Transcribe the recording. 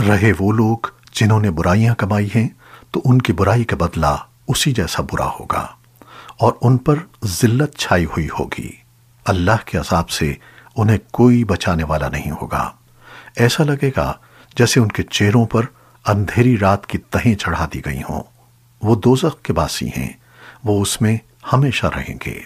रहे वो लोग जिन्होंने बुराइयाँ कमाई हैं तो उनकी बुराई का बदला उसी जैसा बुरा होगा, और उन पर जिल्लत छाई हुई होगी। अल्लाह के अजाब से उन्हें कोई बचाने वाला नहीं होगा। ऐसा लगेगा जैसे उनके चेहरों पर अंधेरी रात की तहें चढ़ा दी गई हों। वो दोजख के बासी हैं, वो उसमें हमेशा रहेंगे।